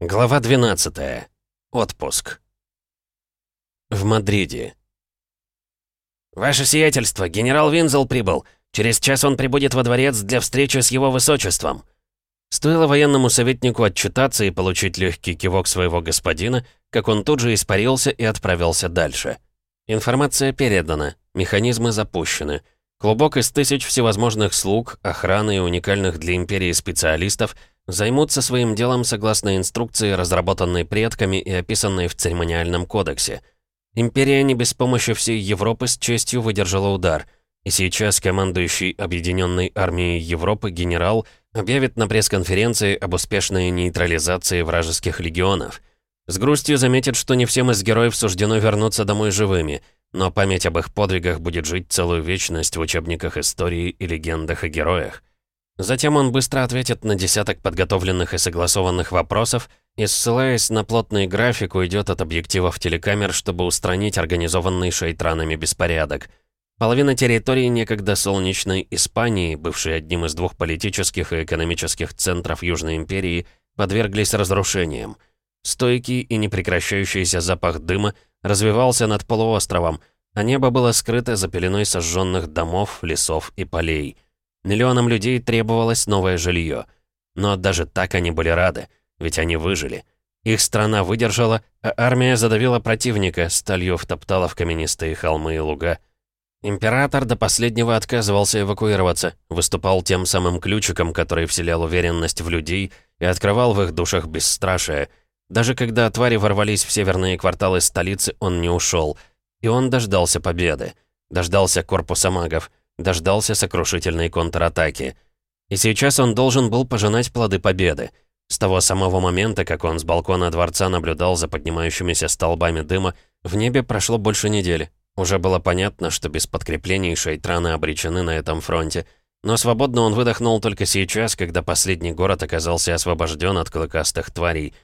Глава 12. Отпуск. В Мадриде. «Ваше сиятельство, генерал Винзел прибыл. Через час он прибудет во дворец для встречи с его высочеством». Стоило военному советнику отчитаться и получить легкий кивок своего господина, как он тут же испарился и отправился дальше. Информация передана, механизмы запущены. Клубок из тысяч всевозможных слуг, охраны и уникальных для Империи специалистов – займутся своим делом согласно инструкции, разработанной предками и описанной в церемониальном кодексе. Империя не без помощи всей Европы с честью выдержала удар, и сейчас командующий Объединенной армией Европы генерал объявит на пресс-конференции об успешной нейтрализации вражеских легионов. С грустью заметит, что не всем из героев суждено вернуться домой живыми, но память об их подвигах будет жить целую вечность в учебниках истории и легендах о героях. Затем он быстро ответит на десяток подготовленных и согласованных вопросов и, ссылаясь на плотный график, уйдет от объективов телекамер, чтобы устранить организованный шейтранами беспорядок. Половина территории некогда солнечной Испании, бывшей одним из двух политических и экономических центров Южной империи, подверглись разрушениям. Стойкий и непрекращающийся запах дыма развивался над полуостровом, а небо было скрыто за пеленой сожженных домов, лесов и полей – Миллионам людей требовалось новое жилье. Но даже так они были рады, ведь они выжили. Их страна выдержала, а армия задавила противника, сталью втоптала в каменистые холмы и луга. Император до последнего отказывался эвакуироваться, выступал тем самым ключиком, который вселял уверенность в людей и открывал в их душах бесстрашие. Даже когда твари ворвались в северные кварталы столицы, он не ушел. И он дождался победы. Дождался корпуса магов дождался сокрушительной контратаки. И сейчас он должен был пожинать плоды победы. С того самого момента, как он с балкона дворца наблюдал за поднимающимися столбами дыма, в небе прошло больше недели. Уже было понятно, что без подкреплений шейтраны обречены на этом фронте. Но свободно он выдохнул только сейчас, когда последний город оказался освобожден от клыкастых тварей.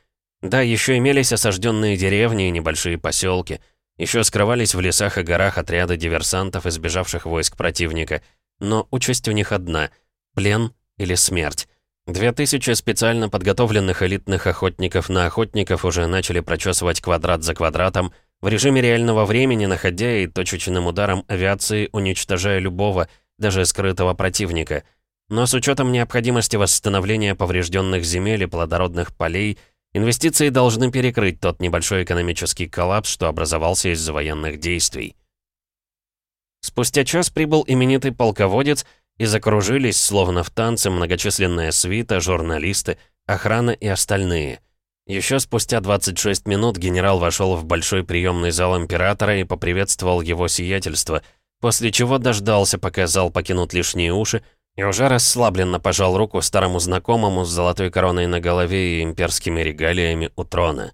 Да, еще имелись осажденные деревни и небольшие поселки — еще скрывались в лесах и горах отряды диверсантов, избежавших войск противника. Но участь у них одна — плен или смерть. Две тысячи специально подготовленных элитных охотников на охотников уже начали прочесывать квадрат за квадратом, в режиме реального времени, находя и точечным ударом авиации, уничтожая любого, даже скрытого противника. Но с учетом необходимости восстановления поврежденных земель и плодородных полей — Инвестиции должны перекрыть тот небольшой экономический коллапс, что образовался из-за военных действий. Спустя час прибыл именитый полководец, и закружились, словно в танце, многочисленная свита, журналисты, охрана и остальные. Еще спустя 26 минут генерал вошел в большой приемный зал императора и поприветствовал его сиятельство, после чего дождался, пока зал покинут лишние уши, и уже расслабленно пожал руку старому знакомому с золотой короной на голове и имперскими регалиями у трона.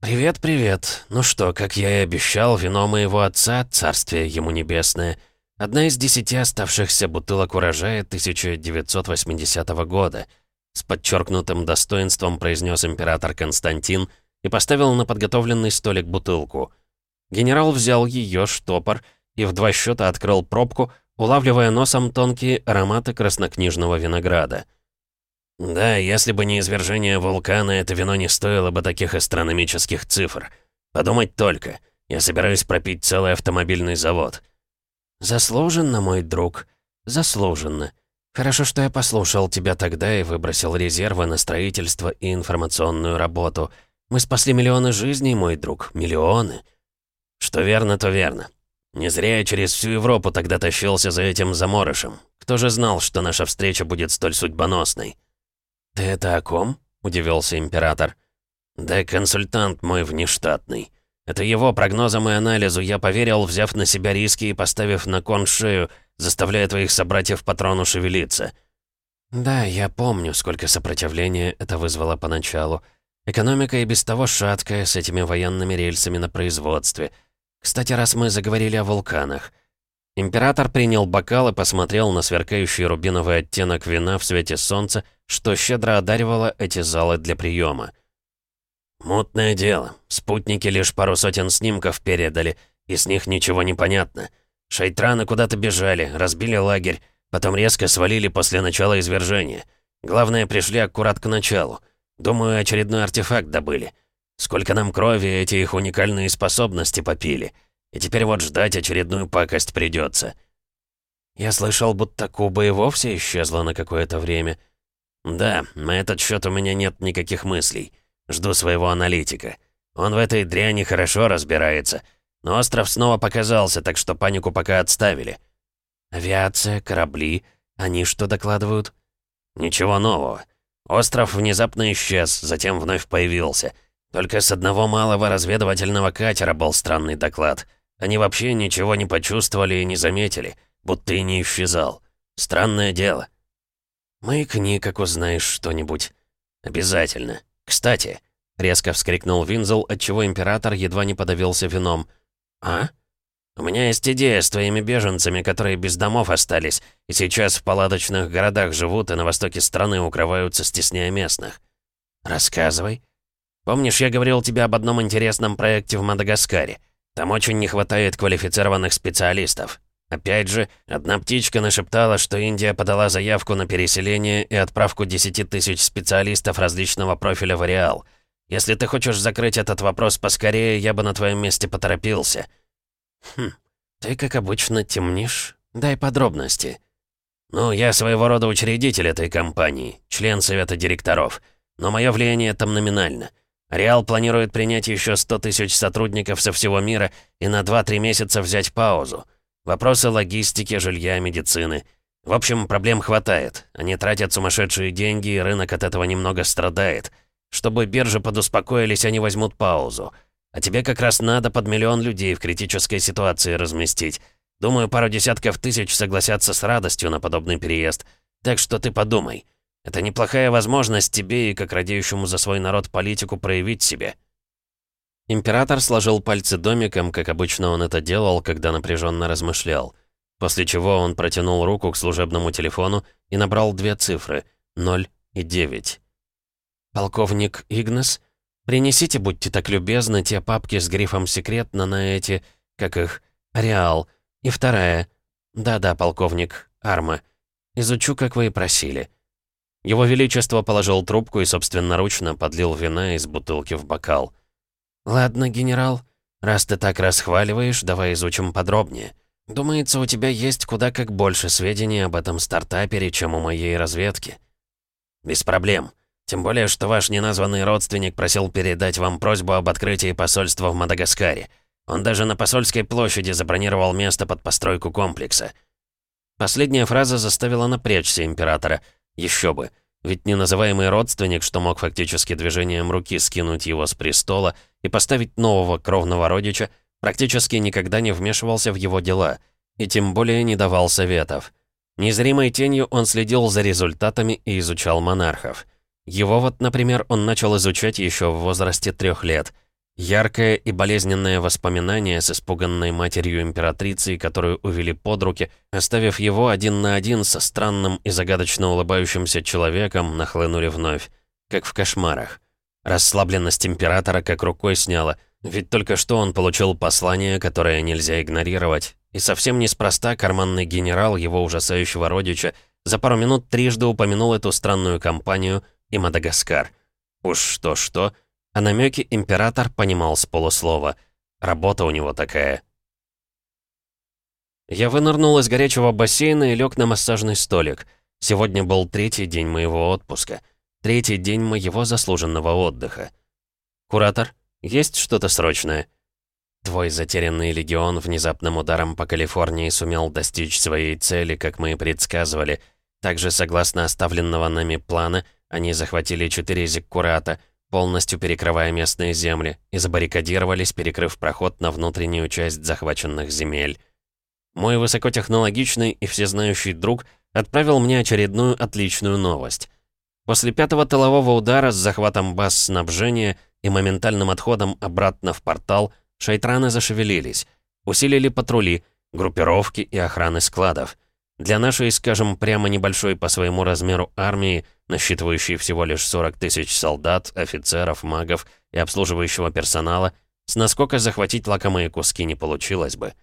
«Привет, привет. Ну что, как я и обещал, вино моего отца, царствие ему небесное, одна из десяти оставшихся бутылок урожая 1980 года», с подчеркнутым достоинством произнес император Константин и поставил на подготовленный столик бутылку. Генерал взял ее штопор и в два счета открыл пробку, улавливая носом тонкие ароматы краснокнижного винограда. «Да, если бы не извержение вулкана, это вино не стоило бы таких астрономических цифр. Подумать только, я собираюсь пропить целый автомобильный завод». «Заслуженно, мой друг, заслуженно. Хорошо, что я послушал тебя тогда и выбросил резервы на строительство и информационную работу. Мы спасли миллионы жизней, мой друг, миллионы». «Что верно, то верно. Не зря я через всю Европу тогда тащился за этим заморышем. Кто же знал, что наша встреча будет столь судьбоносной?» «Ты это о ком?» — удивился император. «Да консультант мой внештатный. Это его прогнозам и анализу я поверил, взяв на себя риски и поставив на кон шею, заставляя твоих собратьев по трону шевелиться». «Да, я помню, сколько сопротивления это вызвало поначалу. Экономика и без того шаткая, с этими военными рельсами на производстве». Кстати, раз мы заговорили о вулканах. Император принял бокал и посмотрел на сверкающий рубиновый оттенок вина в свете солнца, что щедро одаривало эти залы для приема. «Мутное дело. Спутники лишь пару сотен снимков передали, и с них ничего не понятно. Шайтраны куда-то бежали, разбили лагерь, потом резко свалили после начала извержения. Главное, пришли аккурат к началу. Думаю, очередной артефакт добыли. Сколько нам крови эти их уникальные способности попили. И теперь вот ждать очередную пакость придется. Я слышал, будто Куба и вовсе исчезла на какое-то время. Да, на этот счет у меня нет никаких мыслей. Жду своего аналитика. Он в этой дряни хорошо разбирается. Но остров снова показался, так что панику пока отставили. Авиация, корабли, они что докладывают? Ничего нового. Остров внезапно исчез, затем вновь появился. Только с одного малого разведывательного катера был странный доклад. Они вообще ничего не почувствовали и не заметили, будто и не исчезал. Странное дело. «Маякни, как узнаешь что-нибудь». «Обязательно. Кстати», — резко вскрикнул Винзел, отчего император едва не подавился вином. «А?» «У меня есть идея с твоими беженцами, которые без домов остались, и сейчас в палаточных городах живут и на востоке страны укрываются, стесняя местных». «Рассказывай». «Помнишь, я говорил тебе об одном интересном проекте в Мадагаскаре? Там очень не хватает квалифицированных специалистов. Опять же, одна птичка нашептала, что Индия подала заявку на переселение и отправку 10 тысяч специалистов различного профиля в Ареал. Если ты хочешь закрыть этот вопрос поскорее, я бы на твоем месте поторопился». «Хм, ты, как обычно, темнишь. Дай подробности». «Ну, я своего рода учредитель этой компании, член совета директоров. Но мое влияние там номинально. Реал планирует принять еще 100 тысяч сотрудников со всего мира и на 2-3 месяца взять паузу. Вопросы логистики, жилья, медицины. В общем, проблем хватает. Они тратят сумасшедшие деньги, и рынок от этого немного страдает. Чтобы биржи подуспокоились, они возьмут паузу. А тебе как раз надо под миллион людей в критической ситуации разместить. Думаю, пару десятков тысяч согласятся с радостью на подобный переезд. Так что ты подумай. Это неплохая возможность тебе и как радеющему за свой народ политику проявить себя. Император сложил пальцы домиком, как обычно он это делал, когда напряженно размышлял. После чего он протянул руку к служебному телефону и набрал две цифры — 0 и 9. «Полковник Игнес?» Принесите, будьте так любезны, те папки с грифом «Секретно» на эти, как их, «Реал». И вторая. Да-да, полковник, Арма. Изучу, как вы и просили. Его Величество положил трубку и собственноручно подлил вина из бутылки в бокал. «Ладно, генерал, раз ты так расхваливаешь, давай изучим подробнее. Думается, у тебя есть куда как больше сведений об этом стартапере, чем у моей разведки». «Без проблем. Тем более, что ваш неназванный родственник просил передать вам просьбу об открытии посольства в Мадагаскаре. Он даже на посольской площади забронировал место под постройку комплекса. Последняя фраза заставила напрячься императора. Еще бы. Ведь неназываемый родственник, что мог фактически движением руки скинуть его с престола и поставить нового кровного родича, практически никогда не вмешивался в его дела, и тем более не давал советов. Незримой тенью он следил за результатами и изучал монархов. Его вот, например, он начал изучать еще в возрасте трех лет. Яркое и болезненное воспоминание с испуганной матерью императрицей, которую увели под руки, оставив его один на один со странным и загадочно улыбающимся человеком, нахлынули вновь, как в кошмарах. Расслабленность императора как рукой сняла, ведь только что он получил послание, которое нельзя игнорировать. И совсем неспроста карманный генерал его ужасающего родича за пару минут трижды упомянул эту странную компанию — и Мадагаскар. Уж что-что, а намеки император понимал с полуслова. Работа у него такая. Я вынырнул из горячего бассейна и лег на массажный столик. Сегодня был третий день моего отпуска. Третий день моего заслуженного отдыха. «Куратор, есть что-то срочное?» Твой затерянный легион внезапным ударом по Калифорнии сумел достичь своей цели, как мы и предсказывали. Также, согласно оставленного нами плана, они захватили четыре зиккурата, полностью перекрывая местные земли, и забаррикадировались, перекрыв проход на внутреннюю часть захваченных земель. Мой высокотехнологичный и всезнающий друг отправил мне очередную отличную новость. После пятого тылового удара с захватом баз снабжения и моментальным отходом обратно в портал, шайтраны зашевелились, усилили патрули, группировки и охраны складов. Для нашей, скажем, прямо небольшой по своему размеру армии, насчитывающей всего лишь 40 тысяч солдат, офицеров, магов и обслуживающего персонала, с наскока захватить лакомые куски не получилось бы.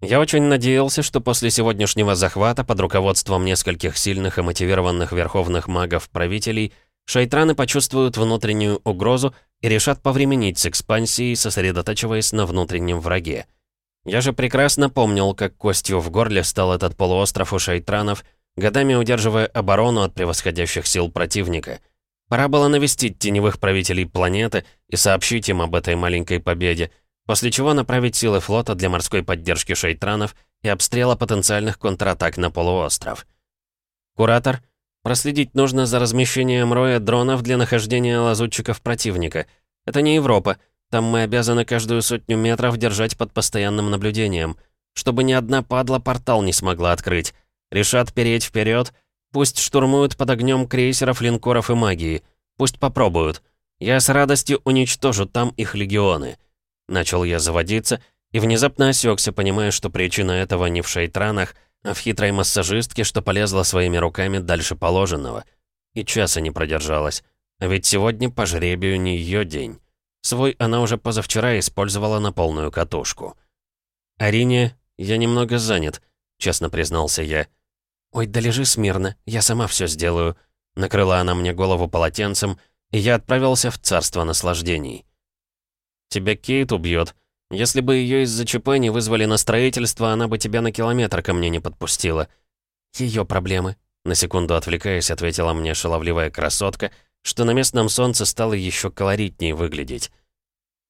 Я очень надеялся, что после сегодняшнего захвата под руководством нескольких сильных и мотивированных верховных магов-правителей шайтраны почувствуют внутреннюю угрозу и решат повременить с экспансией, сосредотачиваясь на внутреннем враге. Я же прекрасно помнил, как костью в горле стал этот полуостров у шайтранов, годами удерживая оборону от превосходящих сил противника. Пора было навестить теневых правителей планеты и сообщить им об этой маленькой победе, после чего направить силы флота для морской поддержки шейтранов и обстрела потенциальных контратак на полуостров. Куратор, проследить нужно за размещением роя дронов для нахождения лазутчиков противника. Это не Европа, там мы обязаны каждую сотню метров держать под постоянным наблюдением, чтобы ни одна падла портал не смогла открыть. Решат переть вперед, пусть штурмуют под огнем крейсеров, линкоров и магии. Пусть попробуют. Я с радостью уничтожу там их легионы. Начал я заводиться и внезапно осекся, понимая, что причина этого не в шейтранах, а в хитрой массажистке, что полезла своими руками дальше положенного. И часа не продержалась. А ведь сегодня по жребию не ее день. Свой она уже позавчера использовала на полную катушку. «Арине, я немного занят», — честно признался я. «Ой, да лежи смирно, я сама все сделаю», — накрыла она мне голову полотенцем, и я отправился в царство наслаждений. «Тебя Кейт убьет. Если бы ее из-за ЧП не вызвали на строительство, она бы тебя на километр ко мне не подпустила». Ее проблемы», — на секунду отвлекаясь, ответила мне шаловливая красотка — что на местном солнце стало еще колоритнее выглядеть.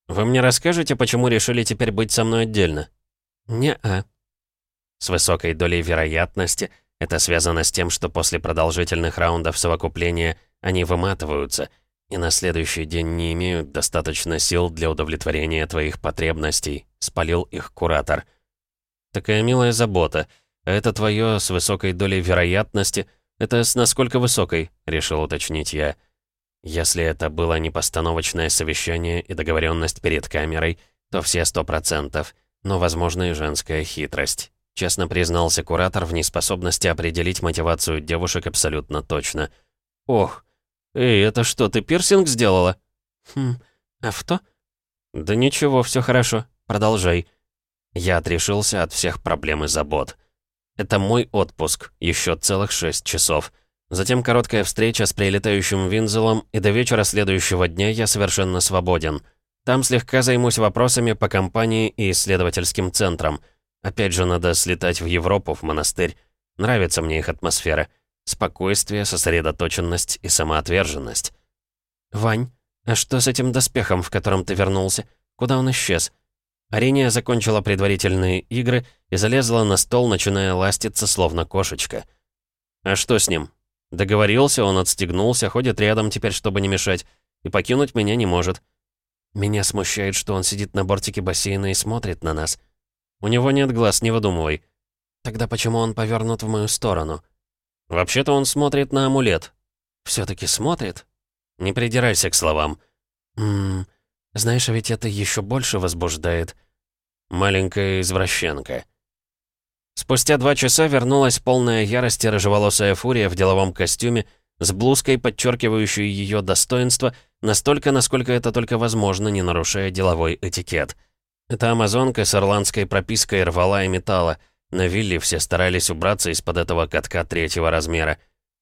«Вы мне расскажете, почему решили теперь быть со мной отдельно?» «Не-а». С высокой долей вероятности это связано с тем, что после продолжительных раундов совокупления они выматываются и на следующий день не имеют достаточно сил для удовлетворения твоих потребностей, спалил их куратор. Такая милая забота. Это твое с высокой долей вероятности. Это с насколько высокой, решил уточнить я. Если это было не постановочное совещание и договоренность перед камерой, то все сто процентов, но, возможно, и женская хитрость. Честно признался куратор в неспособности определить мотивацию девушек абсолютно точно. «Ох, эй, это что, ты пирсинг сделала?» «Хм, а что?» «Да ничего, все хорошо, продолжай». Я отрешился от всех проблем и забот. Это мой отпуск, еще целых шесть часов. Затем короткая встреча с прилетающим Винзелом, и до вечера следующего дня я совершенно свободен. Там слегка займусь вопросами по компании и исследовательским центрам. Опять же, надо слетать в Европу, в монастырь. Нравится мне их атмосфера. Спокойствие, сосредоточенность и самоотверженность. «Вань, а что с этим доспехом, в котором ты вернулся? Куда он исчез?» Ариния закончила предварительные игры и залезла на стол, начиная ластиться, словно кошечка. «А что с ним? Договорился, он отстегнулся, ходит рядом теперь, чтобы не мешать, и покинуть меня не может. Меня смущает, что он сидит на бортике бассейна и смотрит на нас. У него нет глаз, не выдумывай. Тогда почему он повернут в мою сторону? Вообще-то он смотрит на амулет. все таки смотрит? Не придирайся к словам. Ммм, знаешь, а ведь это еще больше возбуждает. Маленькая извращенка. Спустя два часа вернулась полная ярости рыжеволосая фурия в деловом костюме, с блузкой, подчеркивающей ее достоинство, настолько, насколько это только возможно, не нарушая деловой этикет. Эта амазонка с ирландской пропиской рвала и металла. На вилле все старались убраться из-под этого катка третьего размера.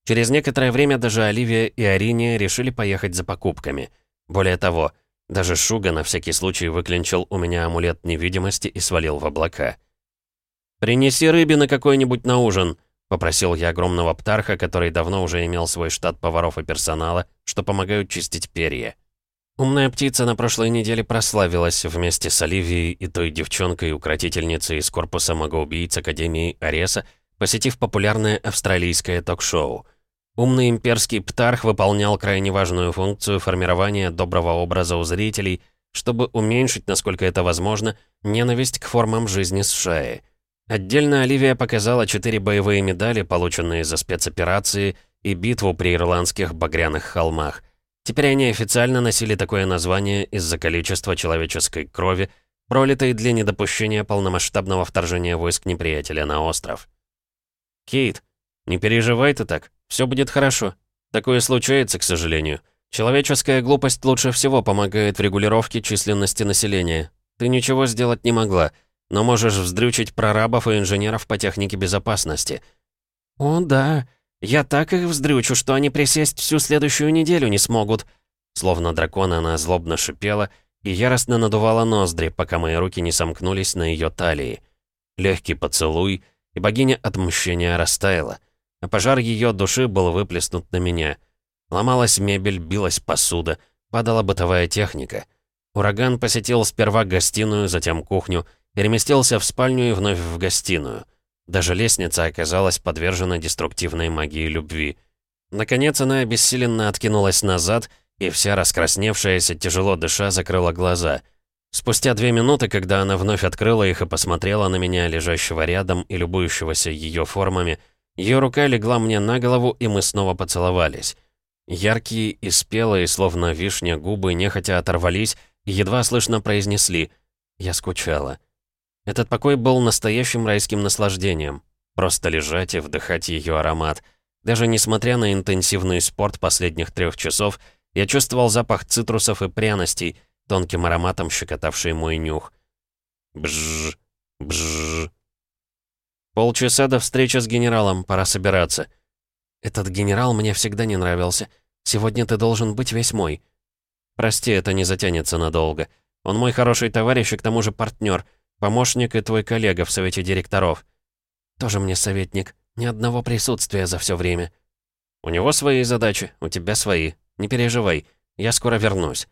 Через некоторое время даже Оливия и Ариния решили поехать за покупками. Более того, даже Шуга на всякий случай выклинчил у меня амулет невидимости и свалил в облака. «Принеси рыбины какой-нибудь на ужин», — попросил я огромного птарха, который давно уже имел свой штат поваров и персонала, что помогают чистить перья. Умная птица на прошлой неделе прославилась вместе с Оливией и той девчонкой-укротительницей из корпуса магоубийц Академии Ареса, посетив популярное австралийское ток-шоу. Умный имперский птарх выполнял крайне важную функцию формирования доброго образа у зрителей, чтобы уменьшить, насколько это возможно, ненависть к формам жизни с шеи. Отдельно Оливия показала четыре боевые медали, полученные за спецоперации и битву при ирландских багряных холмах. Теперь они официально носили такое название из-за количества человеческой крови, пролитой для недопущения полномасштабного вторжения войск неприятеля на остров. «Кейт, не переживай ты так, все будет хорошо. Такое случается, к сожалению. Человеческая глупость лучше всего помогает в регулировке численности населения. Ты ничего сделать не могла» но можешь вздрючить прорабов и инженеров по технике безопасности». «О, да, Я так их вздрючу, что они присесть всю следующую неделю не смогут!» Словно дракон она злобно шипела и яростно надувала ноздри, пока мои руки не сомкнулись на ее талии. Легкий поцелуй, и богиня отмщения растаяла, а пожар ее души был выплеснут на меня. Ломалась мебель, билась посуда, падала бытовая техника. Ураган посетил сперва гостиную, затем кухню, переместился в спальню и вновь в гостиную. Даже лестница оказалась подвержена деструктивной магии любви. Наконец она обессиленно откинулась назад, и вся раскрасневшаяся, тяжело дыша, закрыла глаза. Спустя две минуты, когда она вновь открыла их и посмотрела на меня, лежащего рядом и любующегося ее формами, ее рука легла мне на голову, и мы снова поцеловались. Яркие и спелые, словно вишня, губы нехотя оторвались и едва слышно произнесли «Я скучала». Этот покой был настоящим райским наслаждением. Просто лежать и вдыхать ее аромат. Даже несмотря на интенсивный спорт последних трех часов, я чувствовал запах цитрусов и пряностей, тонким ароматом щекотавший мой нюх. Бжж, бжж. Полчаса до встречи с генералом, пора собираться. Этот генерал мне всегда не нравился. Сегодня ты должен быть весь мой. Прости, это не затянется надолго. Он мой хороший товарищ и к тому же партнер — Помощник и твой коллега в совете директоров. Тоже мне советник. Ни одного присутствия за все время. У него свои задачи, у тебя свои. Не переживай, я скоро вернусь.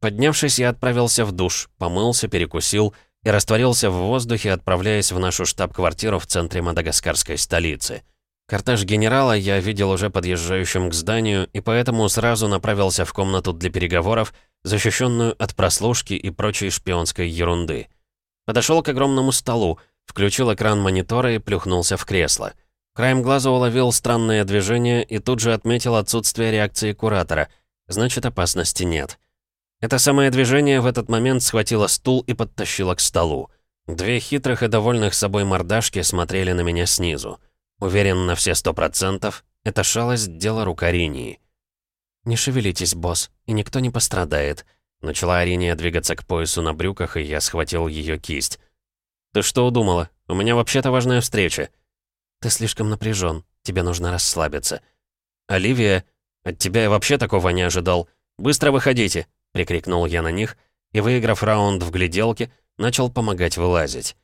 Поднявшись, я отправился в душ, помылся, перекусил и растворился в воздухе, отправляясь в нашу штаб-квартиру в центре мадагаскарской столицы. Кортеж генерала я видел уже подъезжающим к зданию, и поэтому сразу направился в комнату для переговоров, защищенную от прослушки и прочей шпионской ерунды. Подошел к огромному столу, включил экран монитора и плюхнулся в кресло. Краем глаза уловил странное движение и тут же отметил отсутствие реакции куратора. Значит, опасности нет. Это самое движение в этот момент схватило стул и подтащило к столу. Две хитрых и довольных собой мордашки смотрели на меня снизу. Уверен на все сто процентов, это шалость дело рук Аринии. «Не шевелитесь, босс, и никто не пострадает», Начала Ариния двигаться к поясу на брюках, и я схватил ее кисть. «Ты что удумала? У меня вообще-то важная встреча». «Ты слишком напряжен. Тебе нужно расслабиться». «Оливия, от тебя я вообще такого не ожидал. Быстро выходите!» — прикрикнул я на них, и, выиграв раунд в гляделке, начал помогать вылазить.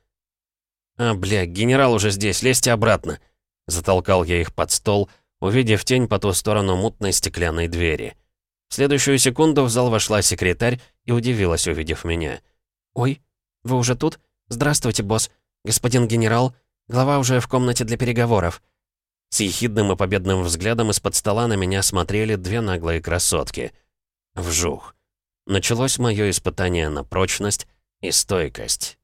«А, бля, генерал уже здесь, лезьте обратно!» Затолкал я их под стол, увидев тень по ту сторону мутной стеклянной двери. В следующую секунду в зал вошла секретарь и удивилась, увидев меня. «Ой, вы уже тут? Здравствуйте, босс. Господин генерал, глава уже в комнате для переговоров». С ехидным и победным взглядом из-под стола на меня смотрели две наглые красотки. Вжух. Началось мое испытание на прочность и стойкость.